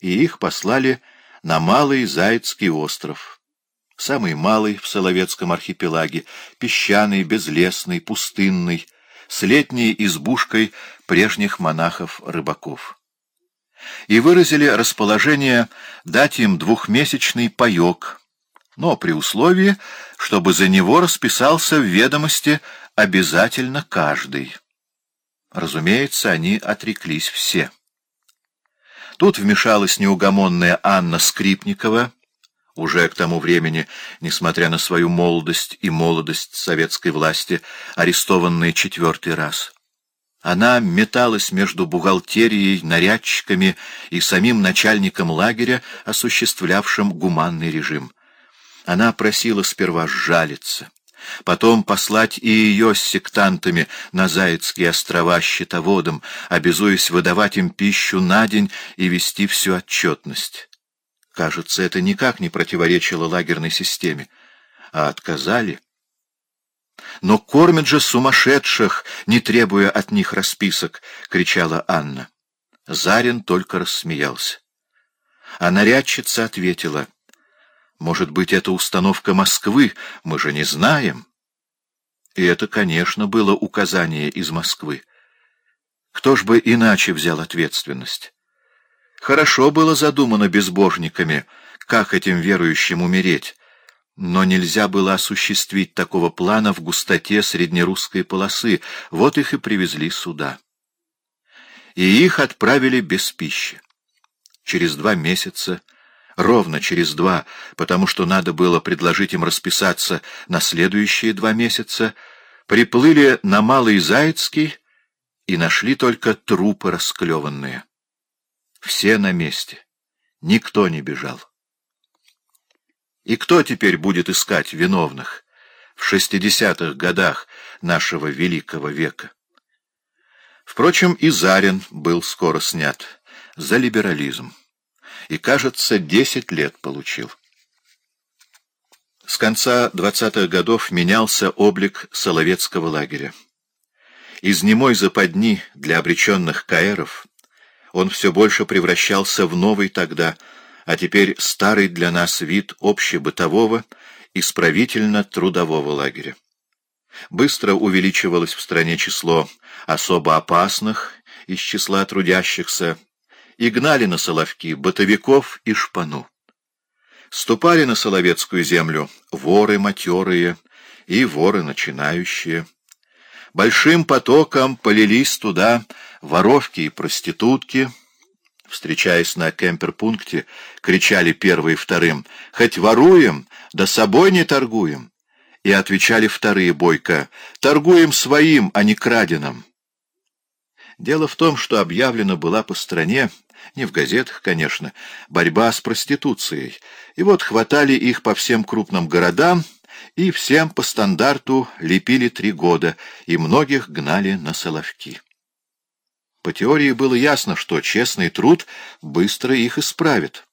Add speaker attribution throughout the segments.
Speaker 1: и их послали на Малый Заяцкий остров, самый малый в Соловецком архипелаге, песчаный, безлесный, пустынный, с летней избушкой прежних монахов-рыбаков. И выразили расположение дать им двухмесячный паек, но при условии, чтобы за него расписался в ведомости обязательно каждый. Разумеется, они отреклись все. Тут вмешалась неугомонная Анна Скрипникова, уже к тому времени, несмотря на свою молодость и молодость советской власти, арестованная четвертый раз. Она металась между бухгалтерией, нарядчиками и самим начальником лагеря, осуществлявшим гуманный режим. Она просила сперва сжалиться, потом послать и ее с сектантами на Заяцкие острова счетоводом, обязуясь выдавать им пищу на день и вести всю отчетность. Кажется, это никак не противоречило лагерной системе. А отказали? «Но кормят же сумасшедших, не требуя от них расписок!» — кричала Анна. Зарин только рассмеялся. А нарядчица ответила — может быть, это установка Москвы, мы же не знаем. И это, конечно, было указание из Москвы. Кто ж бы иначе взял ответственность? Хорошо было задумано безбожниками, как этим верующим умереть, но нельзя было осуществить такого плана в густоте среднерусской полосы, вот их и привезли сюда. И их отправили без пищи. Через два месяца ровно через два, потому что надо было предложить им расписаться на следующие два месяца, приплыли на Малый Заяцкий и нашли только трупы расклеванные. Все на месте. Никто не бежал. И кто теперь будет искать виновных в шестидесятых годах нашего великого века? Впрочем, и Зарин был скоро снят за либерализм и, кажется, десять лет получил. С конца двадцатых годов менялся облик Соловецкого лагеря. Из немой западни для обреченных каэров он все больше превращался в новый тогда, а теперь старый для нас вид общебытового, исправительно-трудового лагеря. Быстро увеличивалось в стране число особо опасных из числа трудящихся, и гнали на Соловки бытовиков и шпану. Ступали на Соловецкую землю воры матерые и воры начинающие. Большим потоком полились туда воровки и проститутки. Встречаясь на кемперпункте, кричали первые вторым «Хоть воруем, да собой не торгуем!» И отвечали вторые бойко «Торгуем своим, а не краденым!» Дело в том, что объявлена была по стране не в газетах, конечно, борьба с проституцией. И вот хватали их по всем крупным городам, и всем по стандарту лепили три года, и многих гнали на соловки. По теории было ясно, что честный труд быстро их исправит.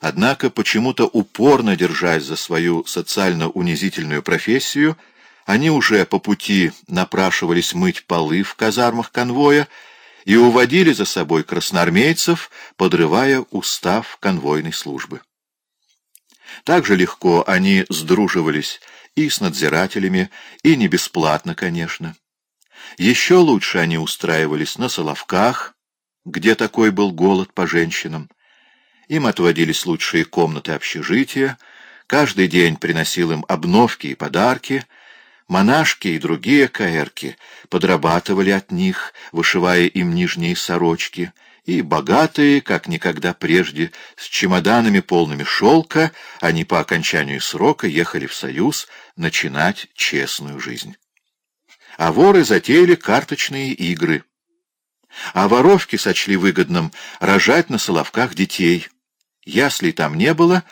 Speaker 1: Однако, почему-то упорно держась за свою социально-унизительную профессию, они уже по пути напрашивались мыть полы в казармах конвоя, и уводили за собой красноармейцев, подрывая устав конвойной службы. Так же легко они сдруживались и с надзирателями, и не бесплатно, конечно. Еще лучше они устраивались на Соловках, где такой был голод по женщинам. Им отводились лучшие комнаты общежития, каждый день приносил им обновки и подарки — Монашки и другие каэрки подрабатывали от них, вышивая им нижние сорочки, и богатые, как никогда прежде, с чемоданами полными шелка, они по окончанию срока ехали в Союз начинать честную жизнь. А воры затеяли карточные игры. А воровки сочли выгодным рожать на соловках детей. Яслей там не было,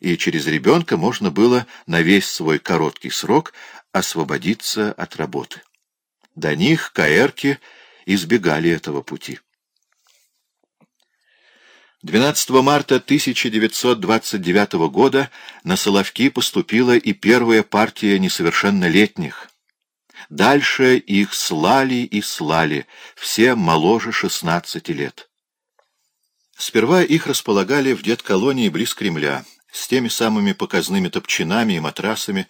Speaker 1: и через ребенка можно было на весь свой короткий срок освободиться от работы. До них каэрки избегали этого пути. 12 марта 1929 года на Соловки поступила и первая партия несовершеннолетних. Дальше их слали и слали, все моложе 16 лет. Сперва их располагали в детколонии близ Кремля, с теми самыми показными топчинами и матрасами.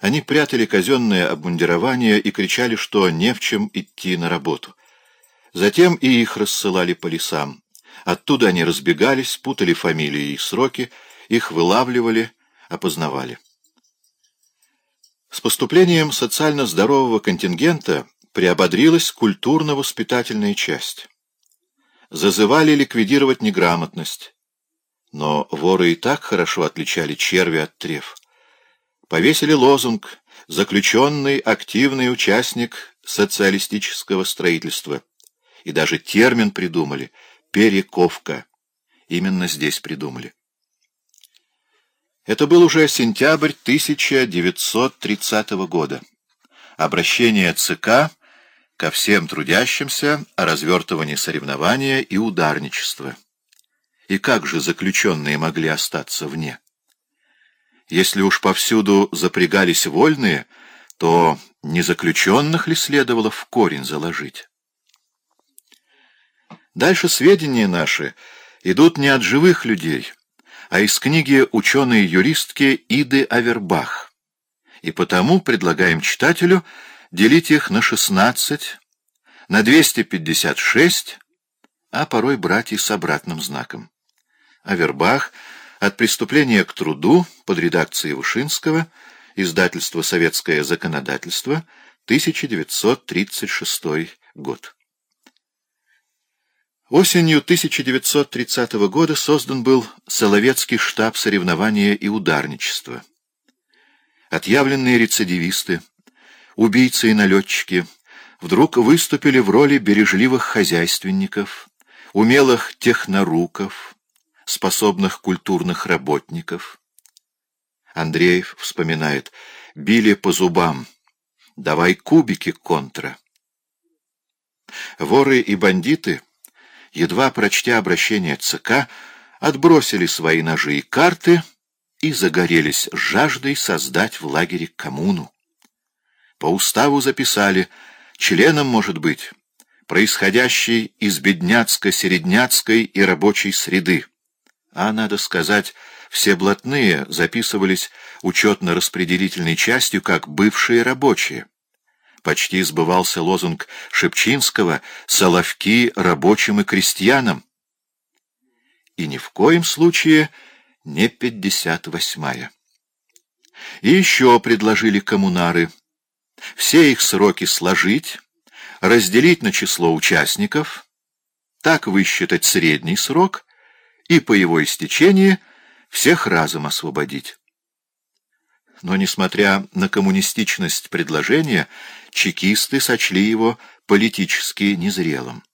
Speaker 1: Они прятали казенное обмундирование и кричали, что не в чем идти на работу. Затем и их рассылали по лесам. Оттуда они разбегались, путали фамилии и сроки, их вылавливали, опознавали. С поступлением социально здорового контингента приободрилась культурно-воспитательная часть. Зазывали ликвидировать неграмотность. Но воры и так хорошо отличали черви от трев. Повесили лозунг «Заключенный активный участник социалистического строительства». И даже термин придумали «перековка». Именно здесь придумали. Это был уже сентябрь 1930 года. Обращение ЦК ко всем трудящимся о развертывании соревнования и ударничества. И как же заключенные могли остаться вне? Если уж повсюду запрягались вольные, то не заключенных ли следовало в корень заложить? Дальше сведения наши идут не от живых людей, а из книги ученой-юристки Иды Авербах, и потому предлагаем читателю делить их на 16, на 256, а порой брать и с обратным знаком. Авербах «От преступления к труду» под редакцией Вышинского, издательство «Советское законодательство», 1936 год. Осенью 1930 года создан был Соловецкий штаб соревнования и ударничества. Отъявленные рецидивисты, убийцы и налетчики вдруг выступили в роли бережливых хозяйственников, умелых техноруков, способных культурных работников. Андреев вспоминает «били по зубам, давай кубики контра». Воры и бандиты, едва прочтя обращение ЦК, отбросили свои ножи и карты и загорелись жаждой создать в лагере коммуну. По уставу записали, членом может быть происходящий из бедняцко-середняцкой и рабочей среды. А, надо сказать, все блатные записывались учетно-распределительной частью как бывшие рабочие. Почти сбывался лозунг Шепчинского «Соловки рабочим и крестьянам». И ни в коем случае не пятьдесят восьмая. И еще предложили коммунары — все их сроки сложить, разделить на число участников, так высчитать средний срок и по его истечении всех разом освободить. Но, несмотря на коммунистичность предложения, чекисты сочли его политически незрелым.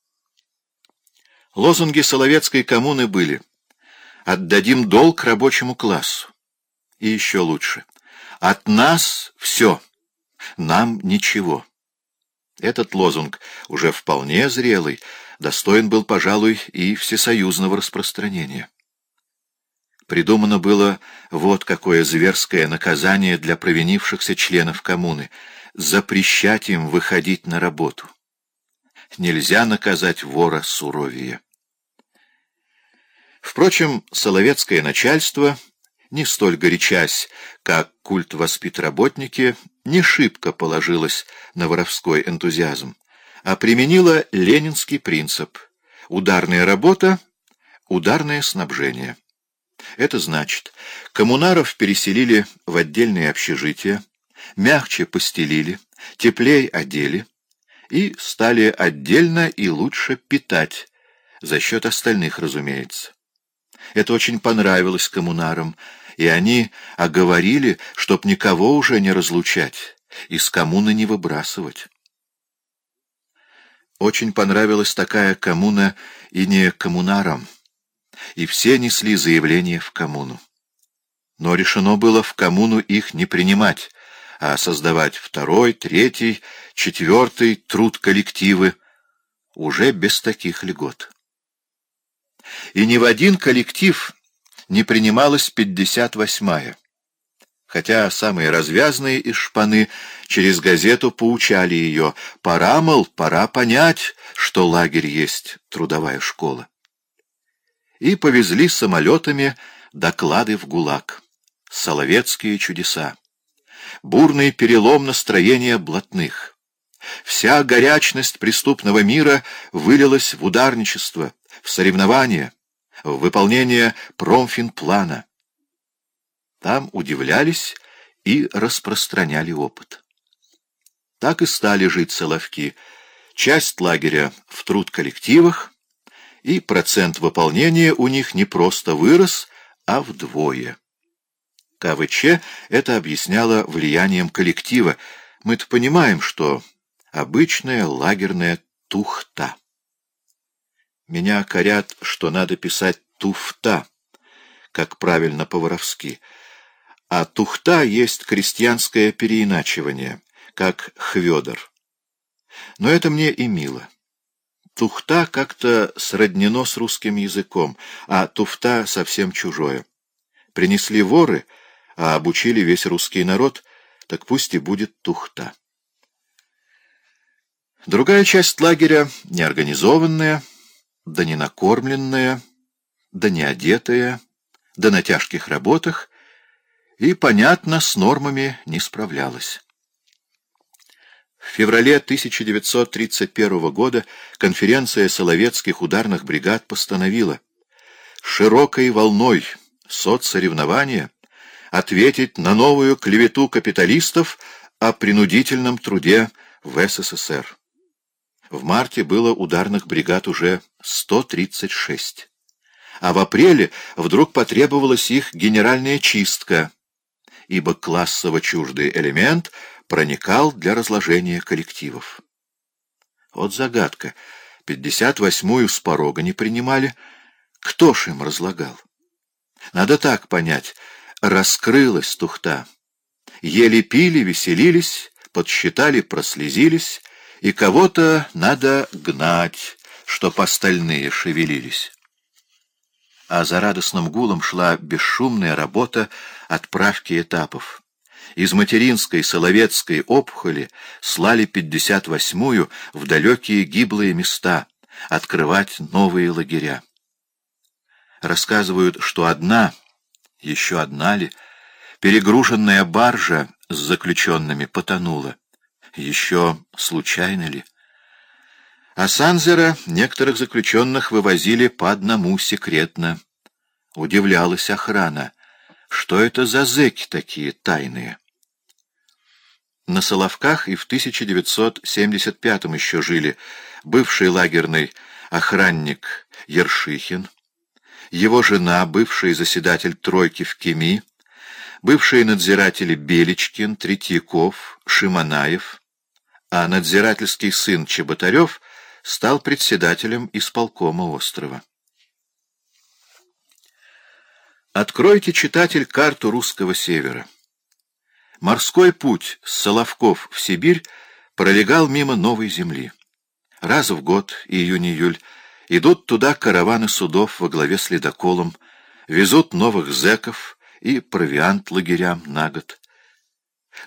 Speaker 1: Лозунги Соловецкой коммуны были «Отдадим долг рабочему классу» и еще лучше «От нас все» нам ничего. Этот лозунг, уже вполне зрелый, достоин был, пожалуй, и всесоюзного распространения. Придумано было вот какое зверское наказание для провинившихся членов коммуны — запрещать им выходить на работу. Нельзя наказать вора суровее. Впрочем, соловецкое начальство не столь горячась, как культ воспитработники, не шибко положилась на воровской энтузиазм, а применила ленинский принцип «ударная работа, ударное снабжение». Это значит, коммунаров переселили в отдельные общежития, мягче постелили, теплей одели и стали отдельно и лучше питать, за счет остальных, разумеется. Это очень понравилось коммунарам, и они оговорили, чтоб никого уже не разлучать, из коммуны не выбрасывать. Очень понравилась такая коммуна и не коммунарам, и все несли заявление в коммуну. Но решено было в коммуну их не принимать, а создавать второй, третий, четвертый труд коллективы уже без таких льгот и ни в один коллектив не принималась 58-я. Хотя самые развязные из шпаны через газету поучали ее, пора, мол, пора понять, что лагерь есть трудовая школа. и повезли самолетами доклады в ГУЛАГ. Соловецкие чудеса. Бурный перелом настроения блатных. Вся горячность преступного мира вылилась в ударничество, в соревнования, в выполнение промфинплана. Там удивлялись и распространяли опыт. Так и стали жить соловки. Часть лагеря в труд коллективах, и процент выполнения у них не просто вырос, а вдвое. КВЧ это объясняло влиянием коллектива. Мы-то понимаем, что обычная лагерная тухта. Меня корят, что надо писать «туфта», как правильно по-воровски. А тухта есть крестьянское переиначивание, как хведор. Но это мне и мило. Тухта как-то сроднено с русским языком, а туфта совсем чужое. Принесли воры, а обучили весь русский народ, так пусть и будет тухта. Другая часть лагеря, неорганизованная, да не накормленная, да не одетая, да на тяжких работах, и, понятно, с нормами не справлялась. В феврале 1931 года конференция Соловецких ударных бригад постановила широкой волной соцсоревнования ответить на новую клевету капиталистов о принудительном труде в СССР. В марте было ударных бригад уже 136. А в апреле вдруг потребовалась их генеральная чистка, ибо классово чуждый элемент — проникал для разложения коллективов. Вот загадка. Пятьдесят восьмую с порога не принимали. Кто ж им разлагал? Надо так понять. Раскрылась тухта. Ели пили, веселились, подсчитали, прослезились, и кого-то надо гнать, чтоб остальные шевелились. А за радостным гулом шла бесшумная работа отправки этапов. Из материнской Соловецкой опухоли слали 58-ю в далекие гиблые места, открывать новые лагеря. Рассказывают, что одна, еще одна ли, перегруженная баржа с заключенными потонула. Еще случайно ли? А Санзера некоторых заключенных вывозили по одному секретно. Удивлялась охрана. Что это за зэки такие тайные? На Соловках и в 1975-м еще жили бывший лагерный охранник Ершихин, его жена, бывший заседатель тройки в Кеми, бывшие надзиратели Беличкин, Третьяков, Шиманаев, а надзирательский сын Чеботарев стал председателем исполкома острова. Откройте, читатель, карту русского севера. Морской путь с Соловков в Сибирь пролегал мимо Новой Земли. Раз в год, июнь-июль, идут туда караваны судов во главе с ледоколом, везут новых зэков и провиант лагерям на год.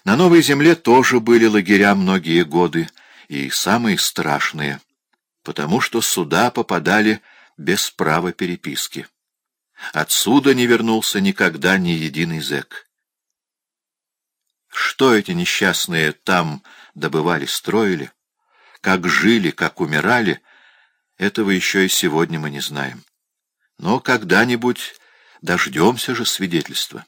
Speaker 1: На Новой Земле тоже были лагеря многие годы, и самые страшные, потому что суда попадали без права переписки. Отсюда не вернулся никогда ни единый зэк. Что эти несчастные там добывали, строили? Как жили, как умирали, этого еще и сегодня мы не знаем. Но когда-нибудь дождемся же свидетельства.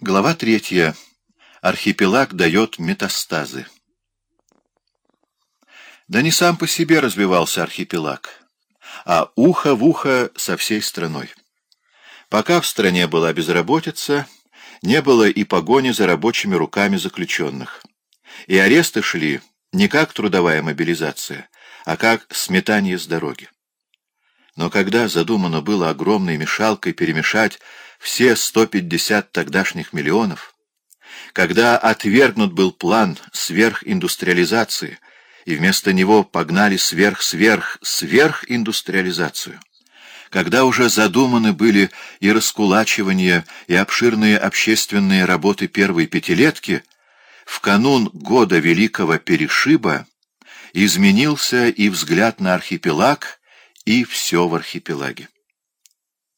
Speaker 1: Глава третья. Архипелаг дает метастазы. Да не сам по себе развивался архипелаг, а ухо в ухо со всей страной. Пока в стране была безработица, не было и погони за рабочими руками заключенных. И аресты шли не как трудовая мобилизация, а как сметание с дороги. Но когда задумано было огромной мешалкой перемешать все 150 тогдашних миллионов, когда отвергнут был план сверхиндустриализации, и вместо него погнали сверх-сверх-сверхиндустриализацию, когда уже задуманы были и раскулачивание, и обширные общественные работы первой пятилетки, в канун года Великого Перешиба изменился и взгляд на архипелаг, и все в архипелаге.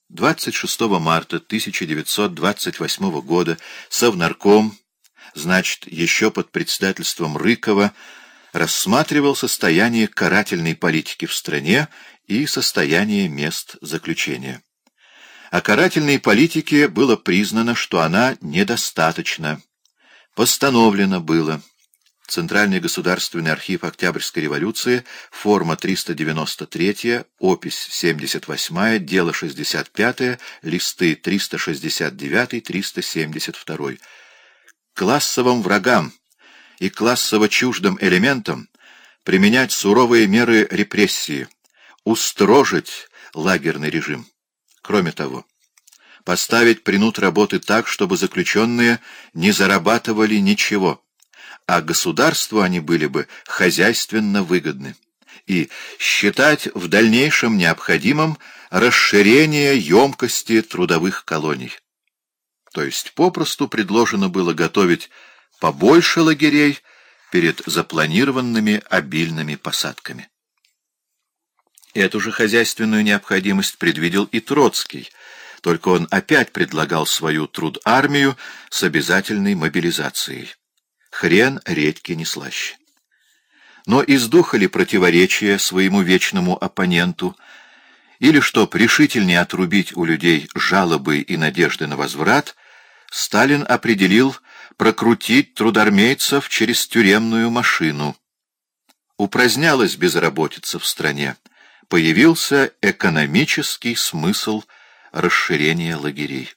Speaker 1: 26 марта 1928 года Совнарком, значит, еще под председательством Рыкова, рассматривал состояние карательной политики в стране и состояние мест заключения. О карательной политике было признано, что она недостаточна. Постановлено было Центральный государственный архив Октябрьской революции, форма 393, опись 78, дело 65, листы 369-372. Классовым врагам и классово чуждым элементам применять суровые меры репрессии, устрожить лагерный режим. Кроме того, поставить принуд работы так, чтобы заключенные не зарабатывали ничего, а государству они были бы хозяйственно выгодны, и считать в дальнейшем необходимым расширение емкости трудовых колоний. То есть попросту предложено было готовить побольше лагерей перед запланированными обильными посадками. Эту же хозяйственную необходимость предвидел и Троцкий, только он опять предлагал свою труд-армию с обязательной мобилизацией хрен редьки не слаще. Но из духа ли противоречия своему вечному оппоненту, или, чтоб решительнее отрубить у людей жалобы и надежды на возврат, Сталин определил прокрутить трудармейцев через тюремную машину. Упразднялась безработица в стране, появился экономический смысл расширения лагерей.